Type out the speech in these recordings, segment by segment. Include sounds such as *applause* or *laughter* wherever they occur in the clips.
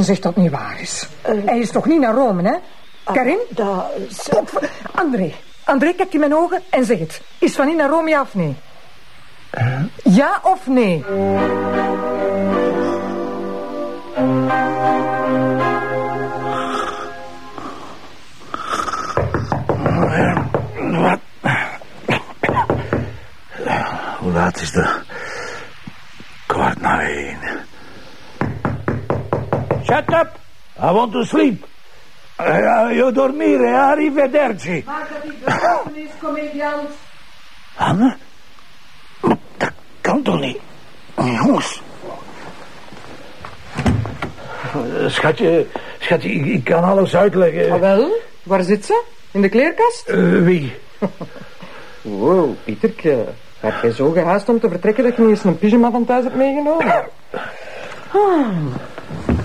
Karin zegt dat niet waar is. Hij is toch niet naar Rome, hè? Karin? Dat... André, André, kijk in mijn ogen en zeg het. Is Van in naar Rome, ja of nee? Ja of nee? Wat? Hoe laat is het? Kwart na één. Shut up! I want to sleep. Uh, io dormire, arrivederci. De is, comediant. Anne? Dat kan toch niet? Jongens. Schatje, schatje, ik, ik kan alles uitleggen. Ah, wel, waar zit ze? In de kleerkast? Uh, wie? *laughs* Wow, Pieterke. Heb jij zo gehaast om te vertrekken dat je niet eens een pyjama van thuis hebt meegenomen? Ah. *laughs*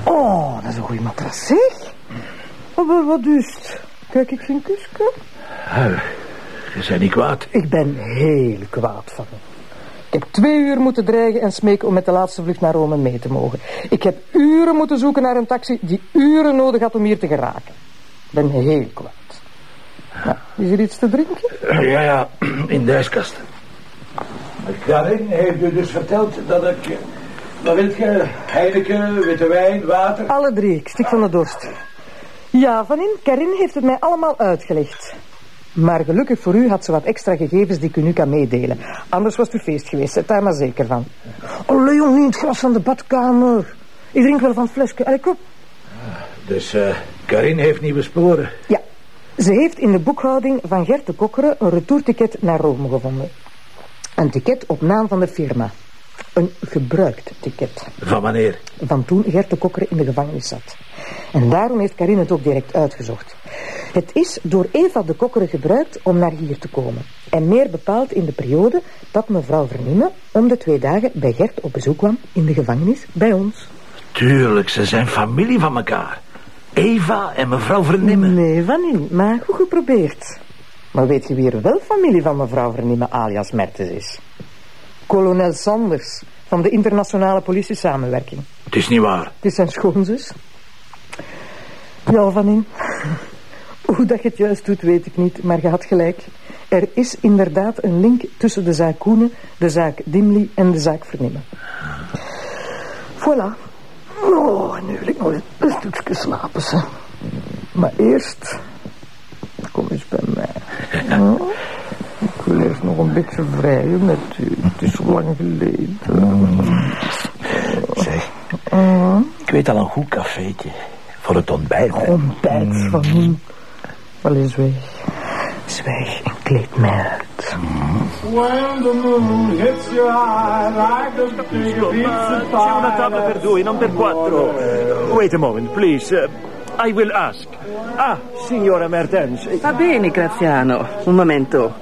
Oh, dat is een goede matras, zeg. Wat is het? Kijk ik geen kusje? Uh, je bent niet kwaad. Ik ben heel kwaad van hem. Ik heb twee uur moeten dreigen en smeken om met de laatste vlucht naar Rome mee te mogen. Ik heb uren moeten zoeken naar een taxi die uren nodig had om hier te geraken. Ik ben heel kwaad. Nou, is er iets te drinken? Uh, ja, ja, *clears throat* in de huiskast. Karin heeft u dus verteld dat ik... Wat wilt je? Heineken, witte wijn, water? Alle drie, ik stik van de dorst. Ja, Van in, Karin heeft het mij allemaal uitgelegd. Maar gelukkig voor u had ze wat extra gegevens die ik u nu kan meedelen. Anders was het uw feest geweest, zet daar maar zeker van. Oh, Leon, niet het glas van de badkamer. Ik drink wel van het flesje. Allee, kom. Dus uh, Karin heeft nieuwe sporen? Ja. Ze heeft in de boekhouding van Gert de Kokkeren een retourticket naar Rome gevonden. Een ticket op naam van de firma. Een gebruikt ticket. Van wanneer? Van toen Gert de Kokkeren in de gevangenis zat. En daarom heeft Karin het ook direct uitgezocht. Het is door Eva de Kokkeren gebruikt om naar hier te komen. En meer bepaald in de periode dat mevrouw Vernimme om de twee dagen bij Gert op bezoek kwam in de gevangenis bij ons. Tuurlijk, ze zijn familie van elkaar. Eva en mevrouw Vernimme. Nee, van niet, maar goed geprobeerd. Maar weet je wie er wel familie van mevrouw Vernimme alias Mertens is? Kolonel Sanders van de internationale politiesamenwerking. Het is niet waar. Het is zijn schoonzus. Ja, Van in. *laughs* Hoe dat je het juist doet, weet ik niet, maar je had gelijk. Er is inderdaad een link tussen de zaak Koenen, de zaak Dimli en de zaak Vernimme. Voilà. Oh, nu wil ik nog een stukje slapen, ze. Maar eerst... Kom eens bij mij. Oh, *laughs* ik wil eerst nog een beetje vrijen met u. Het is zo lang geleden. Zeg, ik weet al een goed cafeetje. Voor het ontbijt. hè. Ontbijt van hem. Wel eens zwijg. Zwijg en kleed mij uit. When the moon hits your eye like a big pizza C'è una tavola per due, non per quattro. Wait a moment, please. Uh, I will ask. Ah, signora Mertens. Va bene, Graziano. Un momento.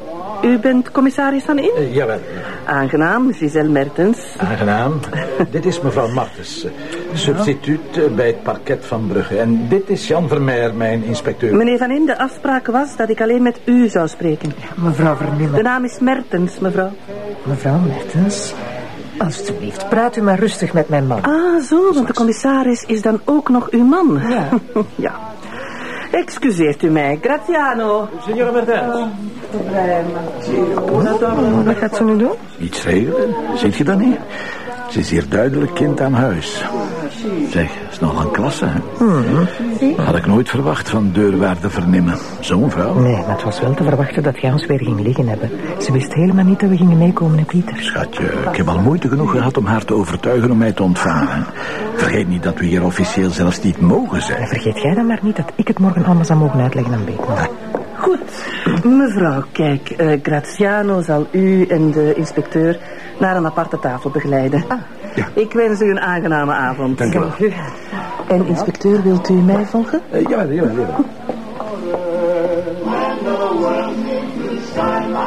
U bent commissaris van In? Eh, jawel, Aangenaam, Giselle Mertens. aangenaam. *laughs* dit is mevrouw Martens, eh, substituut eh, bij het parket van Brugge. En dit is Jan Vermeer, mijn inspecteur. Meneer Van In, de afspraak was dat ik alleen met u zou spreken. Mevrouw Vernimme. De naam is Mertens, mevrouw. Mevrouw Mertens. Alsjeblieft, praat u maar rustig met mijn man. Ah, zo, want de commissaris is dan ook nog uw man. Ja. *laughs* ja. Excuseert u mij, Graziano. Signora Mertens. Wat gaat ze nu doen? Iets regelen, ziet je dat niet? Ze is hier duidelijk kind aan huis. Zeg, dat is nogal een klasse, hè? Had ik nooit verwacht van deurwaarde vernemen. Zo'n vrouw. Nee, maar het was wel te verwachten dat jij ons weer ging liggen hebben. Ze wist helemaal niet dat we gingen meekomen in Pieter. Schatje, ik heb al moeite genoeg gehad om haar te overtuigen om mij te ontvangen. Vergeet niet dat we hier officieel zelfs niet mogen En zijn. vergeet jij dan maar niet dat ik het morgen allemaal zou mogen uitleggen aan Beekman. Goed, mevrouw, kijk, eh, Graziano zal u en de inspecteur naar een aparte tafel begeleiden. Ja. Ik wens u een aangename avond. Dank u wel. En inspecteur, wilt u mij volgen? Eh, jawel, jawel, jawel.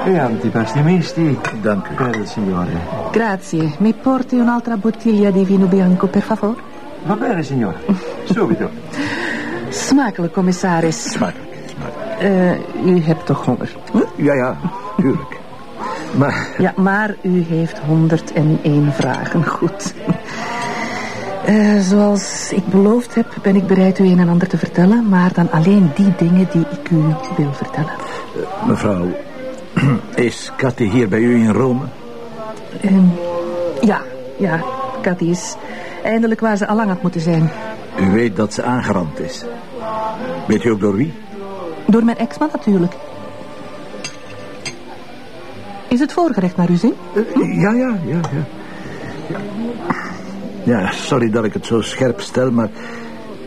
E antipastimisti. Dank u. Bel signore. Grazie. Mi porti un'altra bottiglia di vino bianco, per favore? Va bene, signore. Subito. *laughs* Smakelijk, commissaris. Smakelijk, smakelijk. Eh, u hebt toch honger? Ja, ja, tuurlijk. Maar Ja, maar u heeft 101 vragen. Goed. Eh, zoals ik beloofd heb, ben ik bereid u een en ander te vertellen, maar dan alleen die dingen die ik u wil vertellen. Mevrouw, *clears throat* is Cathy hier bij u in Rome? Ehm, ja, ja, Cathy is eindelijk waar ze al lang had moeten zijn. U weet dat ze aangerand is. Weet u ook door wie? Door mijn ex-man natuurlijk. Is het voorgerecht naar uw zin? Eh, ja, ja, ja, ja. Ja, sorry dat ik het zo scherp stel, maar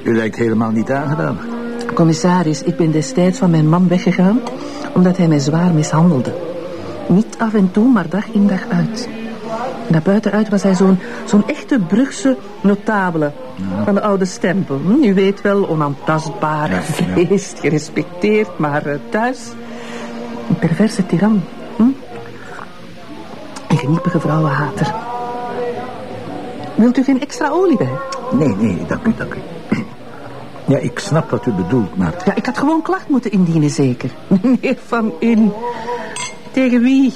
u lijkt helemaal niet aangedaan. Commissaris, ik ben destijds van mijn man weggegaan omdat hij mij zwaar mishandelde. Niet af en toe, maar dag in dag uit. Naar buitenuit was hij zo'n zo'n echte Brugse notabele van de oude stempel. Hm? U weet wel, onaantastbaar, Ja, ja. feest, gerespecteerd, maar eh, thuis een perverse tiran. Geniepige vrouwenhater. Wilt u geen extra olie bij? Nee, nee, dank u, dank u. Ja, ik snap wat u bedoelt, maar... Ja, ik had gewoon klacht moeten indienen, zeker. Meneer Van In. Tegen wie?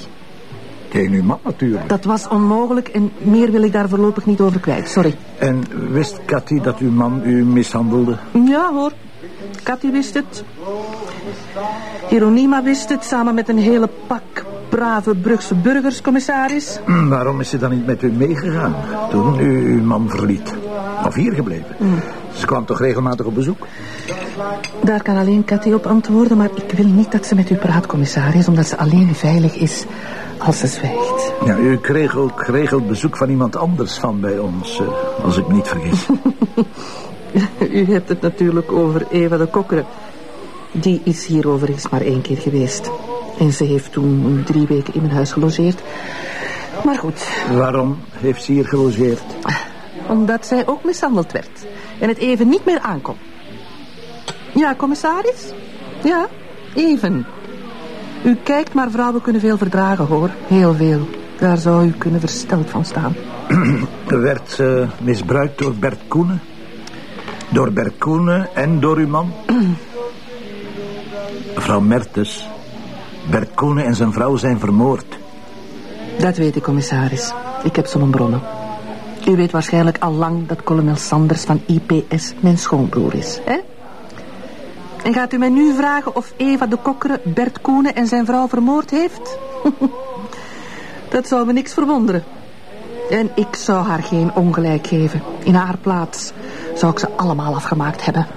Tegen uw man natuurlijk. Dat was onmogelijk en meer wil ik daar voorlopig niet over kwijt. Sorry. En wist Cathy dat uw man u mishandelde? Ja hoor, Cathy wist het. Hieronima wist het, samen met een hele pak brave Brugse burgers, commissaris. Hm, Waarom is ze dan niet met u meegegaan toen u uw man verliet? Of hier gebleven? Ze kwam toch regelmatig op bezoek? Daar kan alleen Cathy op antwoorden, maar ik wil niet dat ze met u praat, commissaris, omdat ze alleen veilig is als ze zwijgt. Ja, u kreeg ook geregeld bezoek van iemand anders van bij ons, eh, als ik me niet vergis. *laughs* U hebt het natuurlijk over Eva de Kokkeren. Die is hier overigens maar één keer geweest. En ze heeft toen drie weken in mijn huis gelogeerd. Maar goed, Waarom heeft ze hier gelogeerd? omdat zij ook mishandeld werd. En het even niet meer aankom. Ja, commissaris? Ja, even. U kijkt, maar vrouwen kunnen veel verdragen, hoor. Heel veel. Daar zou u kunnen versteld van staan. *clears throat* Werd ze misbruikt door Bert Koenen? Door Bert Koenen en door uw man? *clears throat* Mevrouw Mertens, Bert Koenen en zijn vrouw zijn vermoord. Dat weet ik, commissaris. Ik heb zo'n bronnen. U weet waarschijnlijk al lang dat kolonel Sanders van IPS mijn schoonbroer is, hè? En gaat u mij nu vragen of Eva de Kokkeren Bert Koenen en zijn vrouw vermoord heeft? *laughs* dat zou me niks verwonderen. En ik zou haar geen ongelijk geven. In haar plaats zou ik ze allemaal afgemaakt hebben.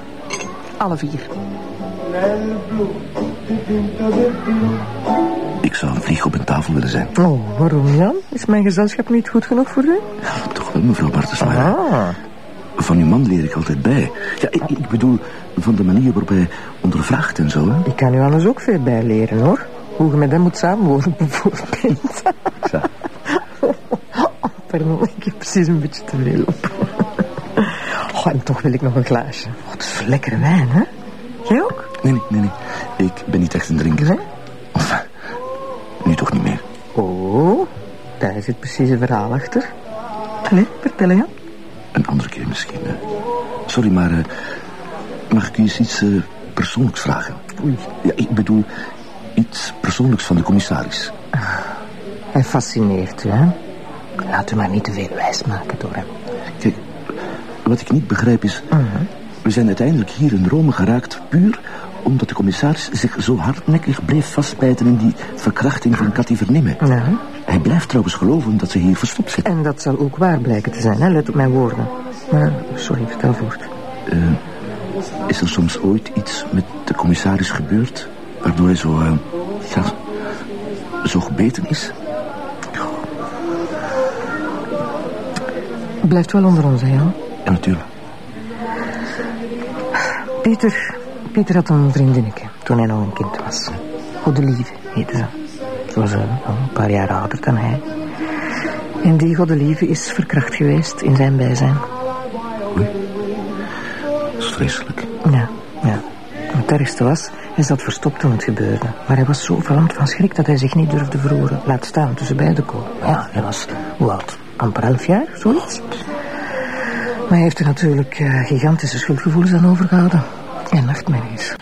Alle vier. Ik zou een vlieg op een tafel willen zijn. Oh, waarom Jan? Is mijn gezelschap niet goed genoeg voor u? Ja, toch wel, mevrouw Bartels, maar Ah, van uw man leer ik altijd bij. Ja, ik, ik bedoel, van de manier waarop hij ondervraagt en zo, hè. ik kan u anders ook veel bijleren, hoor. Hoe je met hem moet samenwonen, *laughs* bijvoorbeeld. Ja. Oh, pardon, ik heb precies een beetje te veel op. Oh, en toch wil ik nog een glaasje. Oh, het is lekkere wijn, hè? Jij ook? Nee, nee, nee, nee. Ik ben niet echt een drinker. Nee? Enfin, nu toch niet meer. Oh, daar zit precies een verhaal achter. Allee, vertel Jan. Een andere keer misschien. hè. Sorry, maar eh, mag ik u eens iets eh, persoonlijks vragen? Oei. Ja, ik bedoel, iets persoonlijks van de commissaris. Hij fascineert u, hè? Laat u maar niet te veel wijs maken door hem. Kijk, wat ik niet begrijp is... We zijn uiteindelijk hier in Rome geraakt puur omdat de commissaris zich zo hardnekkig bleef vastbijten in die verkrachting van Cathy Vernimmen. Ja. Hij blijft trouwens geloven dat ze hier verstopt zit. En dat zal ook waar blijken te zijn, hè? Let op mijn woorden. Maar, sorry, vertel voort. Eh, is er soms ooit iets met de commissaris gebeurd waardoor hij zo, eh, ja, zo gebeten is? Blijft wel onder ons, hè, Jan? Ja, natuurlijk. Pieter, Pieter had een vriendinnetje toen hij nog een kind was. Godelieve heette ze. Ze was een paar jaar ouder dan hij. En die Godelieve is verkracht geweest in zijn bijzijn. Dat is vreselijk. Ja, ja. Het ergste was, hij zat verstopt toen het gebeurde. Maar hij was zo verlamd van schrik dat hij zich niet durfde verroeren. Laat staan tussen beiden komen. Ja, hij was, hoe oud? Amper elf jaar, zoiets. Maar hij heeft er natuurlijk eh, gigantische schuldgevoelens aan overgehouden. En nachtmerries.